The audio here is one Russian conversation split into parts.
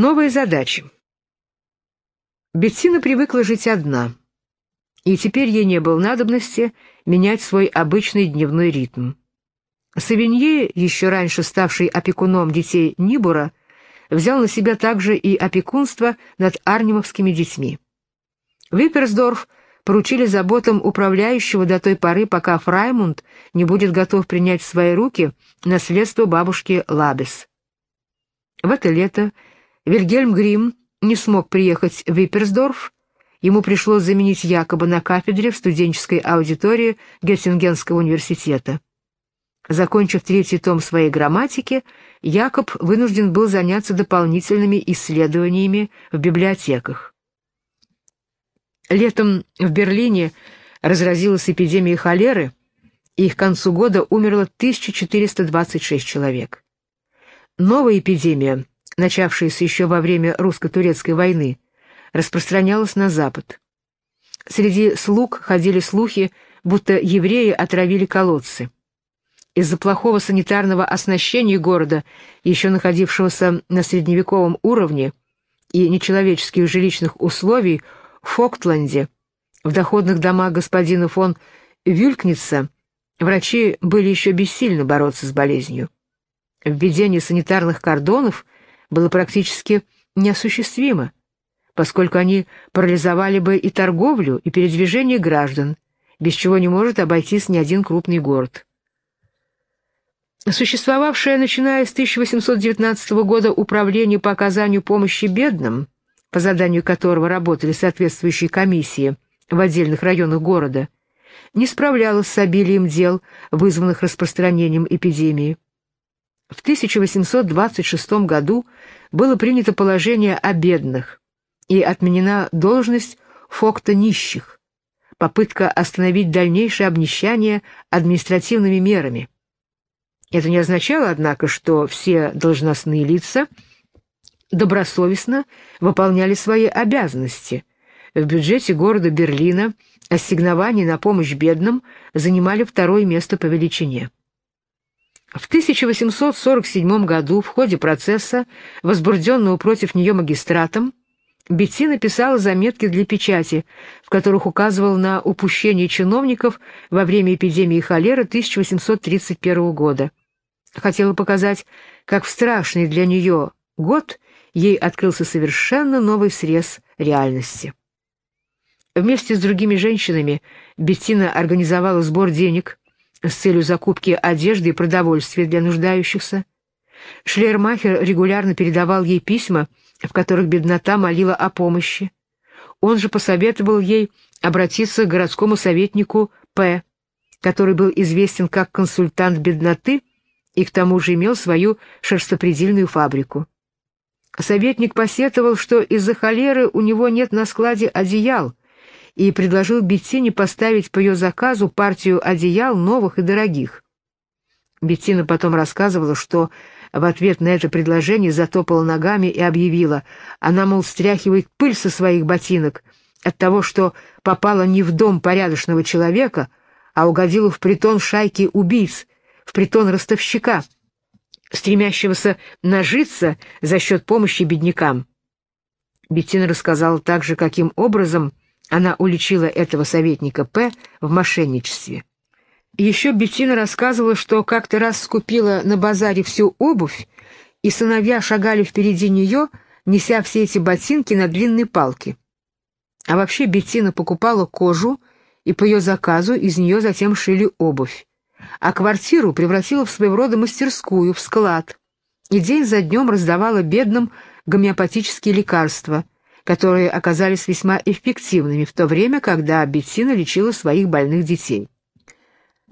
Новые задачи. Беттина привыкла жить одна, и теперь ей не было надобности менять свой обычный дневной ритм. Савинье, еще раньше ставший опекуном детей Нибура, взял на себя также и опекунство над арнимовскими детьми. Випперсдорф поручили заботам управляющего до той поры, пока Фраймунд не будет готов принять в свои руки наследство бабушки Лабес. В это лето Вильгельм Грим не смог приехать в Випперсдорф, ему пришлось заменить якобы на кафедре в студенческой аудитории Геттингенского университета. Закончив третий том своей грамматики, Якоб вынужден был заняться дополнительными исследованиями в библиотеках. Летом в Берлине разразилась эпидемия холеры, и к концу года умерло 1426 человек. Новая эпидемия, начавшаяся еще во время русско-турецкой войны, распространялась на запад. Среди слуг ходили слухи, будто евреи отравили колодцы. Из-за плохого санитарного оснащения города, еще находившегося на средневековом уровне, и нечеловеческих жилищных условий в Фоктланде, в доходных домах господина фон Вюлькница, врачи были еще бессильны бороться с болезнью. Введение санитарных кордонов было практически неосуществимо, поскольку они парализовали бы и торговлю, и передвижение граждан, без чего не может обойтись ни один крупный город. Существовавшее, начиная с 1819 года, управление по оказанию помощи бедным, по заданию которого работали соответствующие комиссии в отдельных районах города, не справлялось с обилием дел, вызванных распространением эпидемии. В 1826 году было принято положение о бедных и отменена должность фокта нищих, попытка остановить дальнейшее обнищание административными мерами. Это не означало, однако, что все должностные лица добросовестно выполняли свои обязанности. В бюджете города Берлина ассигнования на помощь бедным занимали второе место по величине. В 1847 году в ходе процесса, возбужденного против нее магистратом, Бетти написала заметки для печати, в которых указывал на упущение чиновников во время эпидемии холеры 1831 года. Хотела показать, как в страшный для нее год ей открылся совершенно новый срез реальности. Вместе с другими женщинами Беттина организовала сбор денег с целью закупки одежды и продовольствия для нуждающихся. Шлермахер регулярно передавал ей письма, в которых беднота молила о помощи. Он же посоветовал ей обратиться к городскому советнику П., который был известен как консультант бедноты и к тому же имел свою шерстопредельную фабрику. Советник посетовал, что из-за холеры у него нет на складе одеял, и предложил Беттине поставить по ее заказу партию одеял новых и дорогих. Беттина потом рассказывала, что в ответ на это предложение затопала ногами и объявила, она, мол, стряхивает пыль со своих ботинок от того, что попала не в дом порядочного человека, а угодила в притон шайки убийц, в притон ростовщика, стремящегося нажиться за счет помощи беднякам. Беттина рассказала также, каким образом она уличила этого советника П. в мошенничестве. Еще Беттина рассказывала, что как-то раз скупила на базаре всю обувь, и сыновья шагали впереди нее, неся все эти ботинки на длинной палке. А вообще Беттина покупала кожу, и по ее заказу из нее затем шили обувь а квартиру превратила в своего рода мастерскую, в склад, и день за днем раздавала бедным гомеопатические лекарства, которые оказались весьма эффективными в то время, когда Беттина лечила своих больных детей.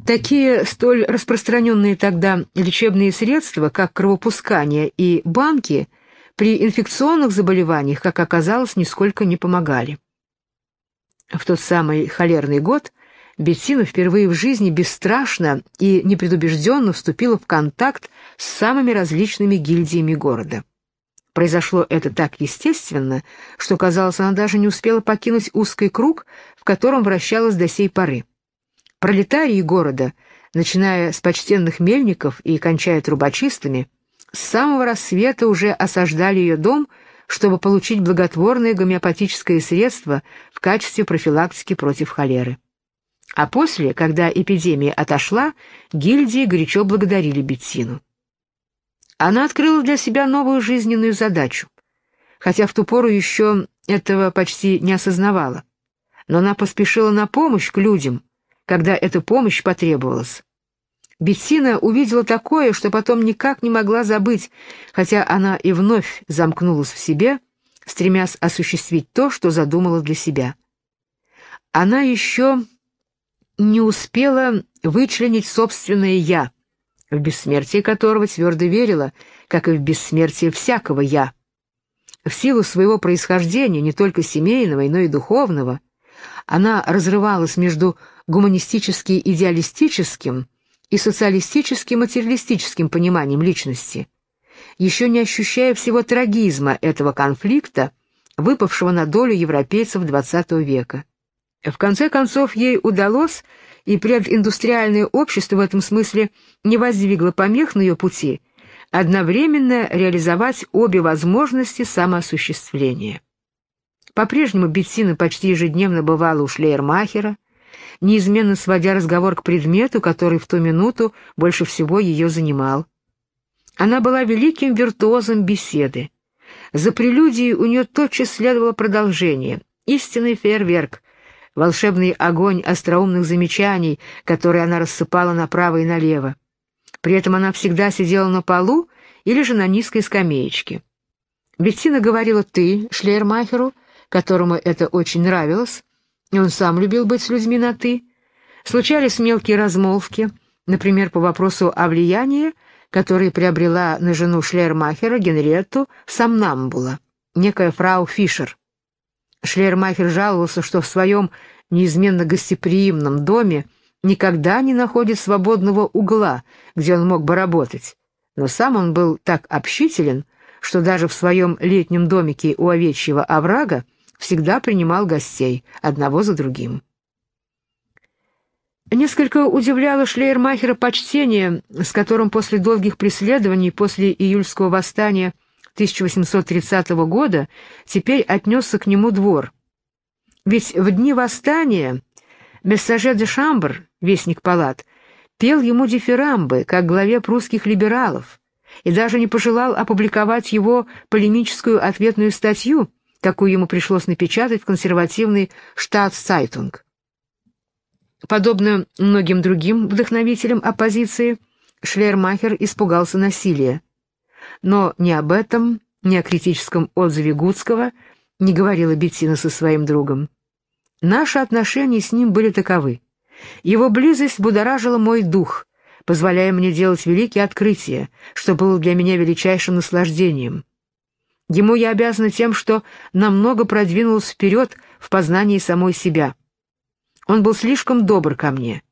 Такие столь распространенные тогда лечебные средства, как кровопускание и банки, при инфекционных заболеваниях, как оказалось, нисколько не помогали. В тот самый холерный год Беттина впервые в жизни бесстрашно и непредубежденно вступила в контакт с самыми различными гильдиями города. Произошло это так естественно, что, казалось, она даже не успела покинуть узкий круг, в котором вращалась до сей поры. Пролетарии города, начиная с почтенных мельников и кончая трубочистами, с самого рассвета уже осаждали ее дом, чтобы получить благотворное гомеопатическое средство в качестве профилактики против холеры. А после, когда эпидемия отошла, гильдии горячо благодарили Беттину. Она открыла для себя новую жизненную задачу, хотя в ту пору еще этого почти не осознавала. Но она поспешила на помощь к людям, когда эта помощь потребовалась. Беттина увидела такое, что потом никак не могла забыть, хотя она и вновь замкнулась в себе, стремясь осуществить то, что задумала для себя. Она еще не успела вычленить собственное «я», в бессмертие которого твердо верила, как и в бессмертие всякого «я». В силу своего происхождения, не только семейного, но и духовного, она разрывалась между гуманистически-идеалистическим и социалистически-материалистическим пониманием личности, еще не ощущая всего трагизма этого конфликта, выпавшего на долю европейцев XX века. В конце концов, ей удалось, и прединдустриальное общество в этом смысле не воздвигло помех на ее пути, одновременно реализовать обе возможности самоосуществления. По-прежнему Беттина почти ежедневно бывала у Шлейермахера, неизменно сводя разговор к предмету, который в ту минуту больше всего ее занимал. Она была великим виртуозом беседы. За прелюдией у нее тотчас следовало продолжение, истинный фейерверк, волшебный огонь остроумных замечаний, которые она рассыпала направо и налево. При этом она всегда сидела на полу или же на низкой скамеечке. Беттина говорила «ты» Шлейермахеру, которому это очень нравилось, и он сам любил быть с людьми на «ты». Случались мелкие размолвки, например, по вопросу о влиянии, которое приобрела на жену Шлейермахера Генриетту Самнамбула, некая фрау Фишер. Шлейермахер жаловался, что в своем неизменно гостеприимном доме никогда не находит свободного угла, где он мог бы работать. Но сам он был так общителен, что даже в своем летнем домике у овечьего оврага всегда принимал гостей, одного за другим. Несколько удивляло Шлейермахера почтение, с которым после долгих преследований, после июльского восстания 1830 года, теперь отнесся к нему двор. Ведь в дни восстания Мессаже де Шамбр, вестник палат, пел ему дифирамбы, как главе прусских либералов, и даже не пожелал опубликовать его полемическую ответную статью, какую ему пришлось напечатать в консервативный «Штатсцайтунг». Подобно многим другим вдохновителям оппозиции, Шлейермахер испугался насилия. Но ни об этом, ни о критическом отзыве Гудского не говорила Беттина со своим другом. Наши отношения с ним были таковы. Его близость будоражила мой дух, позволяя мне делать великие открытия, что было для меня величайшим наслаждением. Ему я обязана тем, что намного продвинулась вперед в познании самой себя. Он был слишком добр ко мне.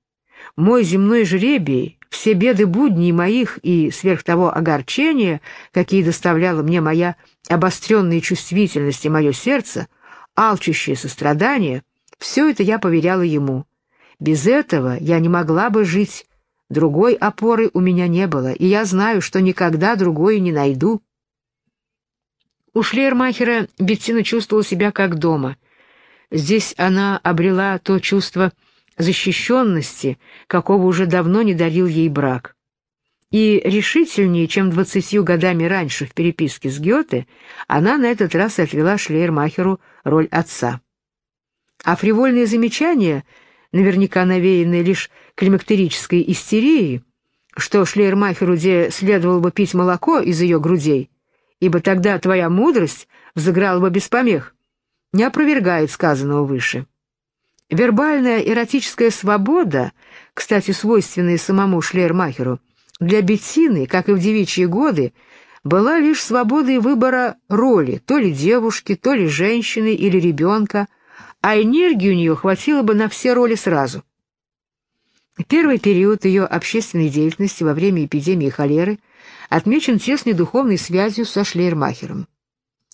Мой земной жребий, все беды будней моих и сверх того огорчения, какие доставляла мне моя обостренная чувствительность и мое сердце, алчущее сострадание, все это я поверяла ему. Без этого я не могла бы жить, другой опоры у меня не было, и я знаю, что никогда другой не найду. У Шлейермахера Беттина чувствовала себя как дома. Здесь она обрела то чувство защищенности, какого уже давно не дарил ей брак. И решительнее, чем двадцатью годами раньше в переписке с Гёте, она на этот раз отвела Шлейермахеру роль отца. А фривольные замечания, наверняка навеянные лишь климактерической истерией, что Шлейермахеру где следовало бы пить молоко из ее грудей, ибо тогда твоя мудрость взыграла бы без помех, не опровергает сказанного выше. Вербальная эротическая свобода, кстати, свойственная самому Шлейермахеру, для Беттины, как и в девичьи годы, была лишь свободой выбора роли, то ли девушки, то ли женщины или ребенка, а энергии у нее хватило бы на все роли сразу. Первый период ее общественной деятельности во время эпидемии холеры – отмечен тесной духовной связью со Шлейермахером.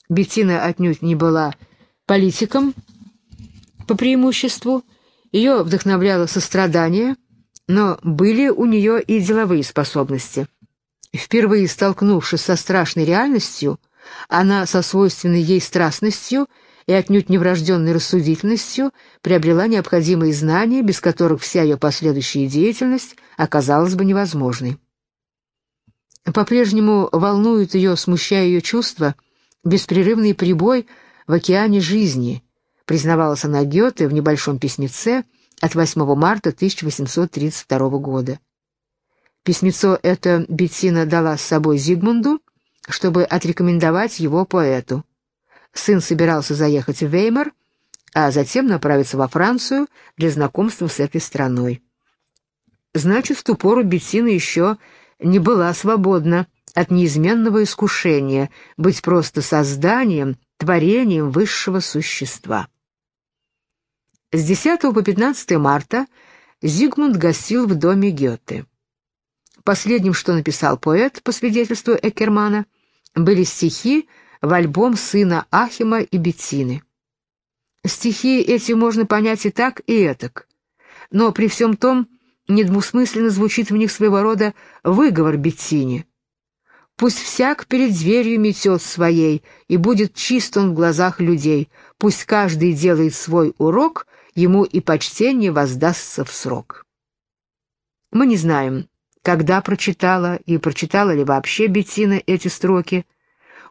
Беттина отнюдь не была политиком по преимуществу, ее вдохновляло сострадание, но были у нее и деловые способности. Впервые столкнувшись со страшной реальностью, Она со свойственной ей страстностью и отнюдь неврожденной рассудительностью приобрела необходимые знания, без которых вся ее последующая деятельность оказалась бы невозможной. По-прежнему волнует ее, смущая ее чувства, беспрерывный прибой в океане жизни, признавалась она Гёте в небольшом письмеце от 8 марта 1832 года. Письмецо это Беттина дала с собой Зигмунду, чтобы отрекомендовать его поэту. Сын собирался заехать в Веймар, а затем направиться во Францию для знакомства с этой страной. Значит, в ту пору Беттина еще не была свободна от неизменного искушения быть просто созданием, творением высшего существа. С 10 по 15 марта Зигмунд гостил в доме Гёте. Последним, что написал поэт, по свидетельству Экермана, были стихи в альбом сына Ахима и Беттины. Стихи эти можно понять и так, и этак, но при всем том недвусмысленно звучит в них своего рода выговор Беттине. Пусть всяк перед дверью метет своей, и будет чист он в глазах людей, пусть каждый делает свой урок, ему и почтение воздастся в срок. Мы не знаем, когда прочитала и прочитала ли вообще Беттина эти строки.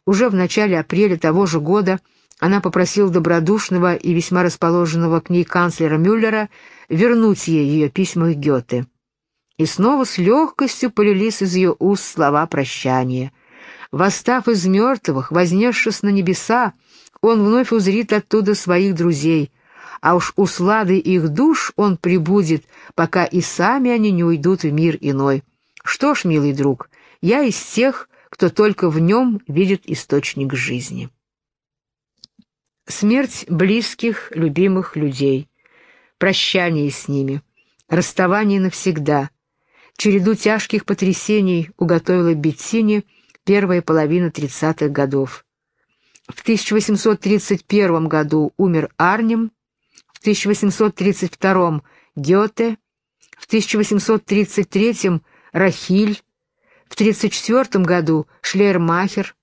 Уже в начале апреля того же года она попросила добродушного и весьма расположенного к ней канцлера Мюллера вернуть ей ее письма к Гёте. И снова с легкостью полились из ее уст слова прощания. Восстав из мертвых, вознесшись на небеса, он вновь узрит оттуда своих друзей, а уж у слады их душ он прибудет, пока и сами они не уйдут в мир иной. Что ж, милый друг, я из тех, кто только в нем видит источник жизни. Смерть близких, любимых людей, прощание с ними, расставание навсегда, череду тяжких потрясений уготовила Беттине первая половина тридцатых годов. В 1831 году умер Арнем, в 1832 Гёте, в 1833 Рахиль, в 1834 году Шлейермахер,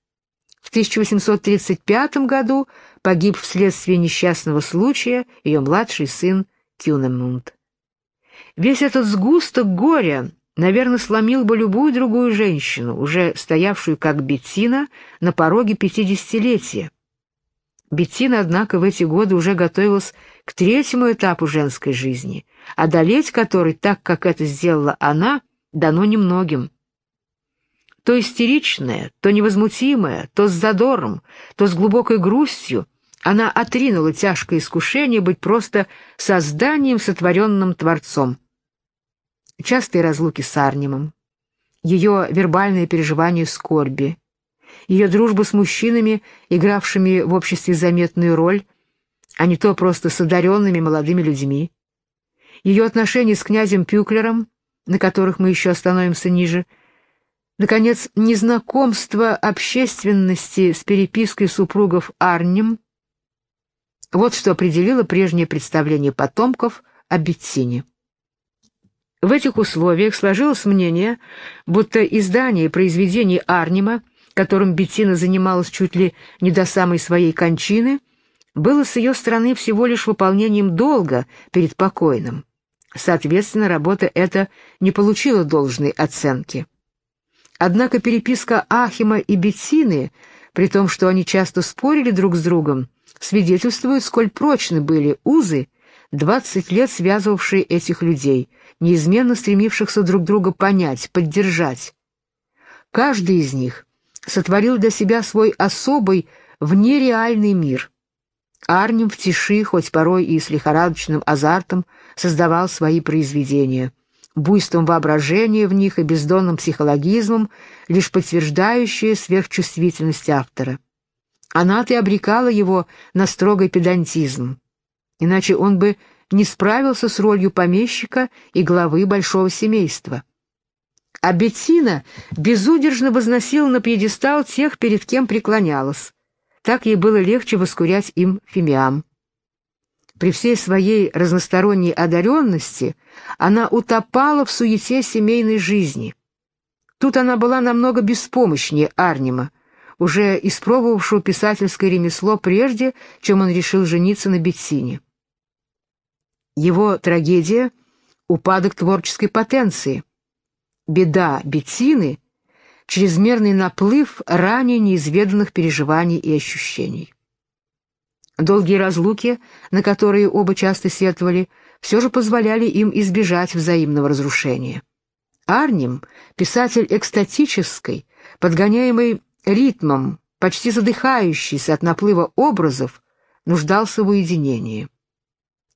в 1835 году погиб вследствие несчастного случая ее младший сын Кюнемунд. Весь этот сгусток горя, наверное, сломил бы любую другую женщину, уже стоявшую как Беттина на пороге пятидесятилетия. Беттина, однако, в эти годы уже готовилась к третьему этапу женской жизни, одолеть который, так как это сделала она, дано немногим. То истеричная, то невозмутимая, то с задором, то с глубокой грустью она отринула тяжкое искушение быть просто созданием, сотворенным Творцом. Частые разлуки с Арнимом, ее вербальные переживания скорби, ее дружба с мужчинами, игравшими в обществе заметную роль, а не то просто с одаренными молодыми людьми, ее отношения с князем Пюклером, на которых мы еще остановимся ниже, наконец, незнакомство общественности с перепиской супругов Арнем, вот что определило прежнее представление потомков о Беттине. В этих условиях сложилось мнение, будто издание произведений Арнима которым Беттина занималась чуть ли не до самой своей кончины, было с ее стороны всего лишь выполнением долга перед покойным. Соответственно, работа эта не получила должной оценки. Однако переписка Ахима и Беттины, при том, что они часто спорили друг с другом, свидетельствует, сколь прочны были узы, двадцать лет связывавшие этих людей, неизменно стремившихся друг друга понять, поддержать. Каждый из них сотворил для себя свой особый, внереальный мир. Арнем в тиши, хоть порой и с лихорадочным азартом, создавал свои произведения, буйством воображения в них и бездонным психологизмом, лишь подтверждающие сверхчувствительность автора. Она-то и обрекала его на строгий педантизм, иначе он бы не справился с ролью помещика и главы большого семейства. А Беттина безудержно возносила на пьедестал тех, перед кем преклонялась. Так ей было легче воскурять им фимиам. При всей своей разносторонней одаренности она утопала в суете семейной жизни. Тут она была намного беспомощнее Арнима. уже испробовавшего писательское ремесло прежде, чем он решил жениться на Беттине. Его трагедия — упадок творческой потенции. Беда Беттины — чрезмерный наплыв ранее неизведанных переживаний и ощущений. Долгие разлуки, на которые оба часто сетовали, все же позволяли им избежать взаимного разрушения. Арнем, писатель экстатической, подгоняемый ритмом, почти задыхающийся от наплыва образов, нуждался в уединении.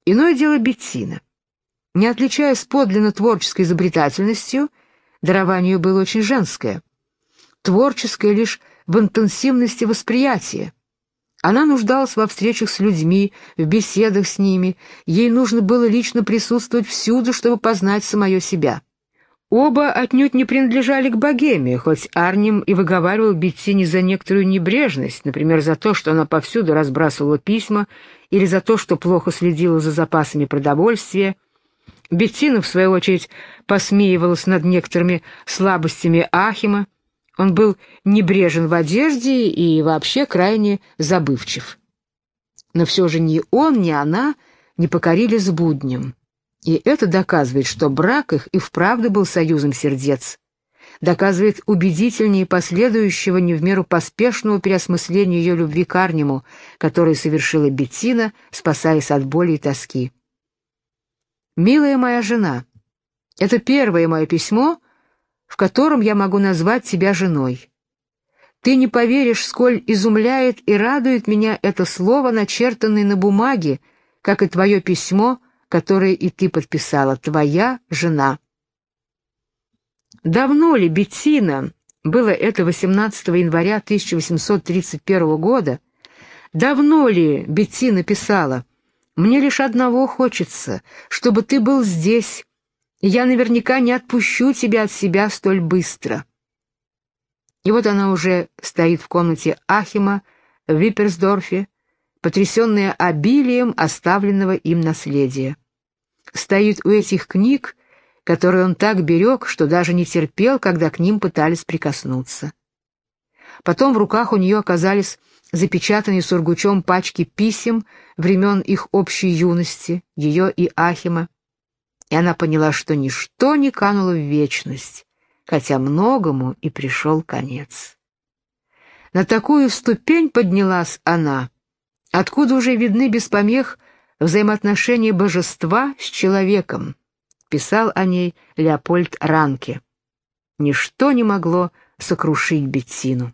Иное дело Беттина. Не отличаясь подлинно творческой изобретательностью, дарование было очень женское. Творческое лишь в интенсивности восприятия. Она нуждалась во встречах с людьми, в беседах с ними, ей нужно было лично присутствовать всюду, чтобы познать самое себя. Оба отнюдь не принадлежали к богеме, хоть Арнем и выговаривал Беттине за некоторую небрежность, например, за то, что она повсюду разбрасывала письма, или за то, что плохо следила за запасами продовольствия. Беттина, в свою очередь, посмеивалась над некоторыми слабостями Ахима. Он был небрежен в одежде и вообще крайне забывчив. Но все же ни он, ни она не покорились будням. И это доказывает, что брак их и вправду был союзом сердец. Доказывает убедительнее последующего не в меру поспешного переосмысления ее любви к Арнему, которое совершила Беттина, спасаясь от боли и тоски. «Милая моя жена, это первое мое письмо, в котором я могу назвать тебя женой. Ты не поверишь, сколь изумляет и радует меня это слово, начертанное на бумаге, как и твое письмо — которое и ты подписала, твоя жена. Давно ли Беттина, было это 18 января 1831 года, давно ли Беттина писала, «Мне лишь одного хочется, чтобы ты был здесь, я наверняка не отпущу тебя от себя столь быстро». И вот она уже стоит в комнате Ахима в Випперсдорфе, потрясенная обилием оставленного им наследия стоит у этих книг, которые он так берег, что даже не терпел, когда к ним пытались прикоснуться. Потом в руках у нее оказались запечатанные сургучом пачки писем времен их общей юности, ее и Ахима, и она поняла, что ничто не кануло в вечность, хотя многому и пришел конец. На такую ступень поднялась она, откуда уже видны без помех взаимоотношения божества с человеком, писал о ней Леопольд Ранке. Ничто не могло сокрушить Беттину.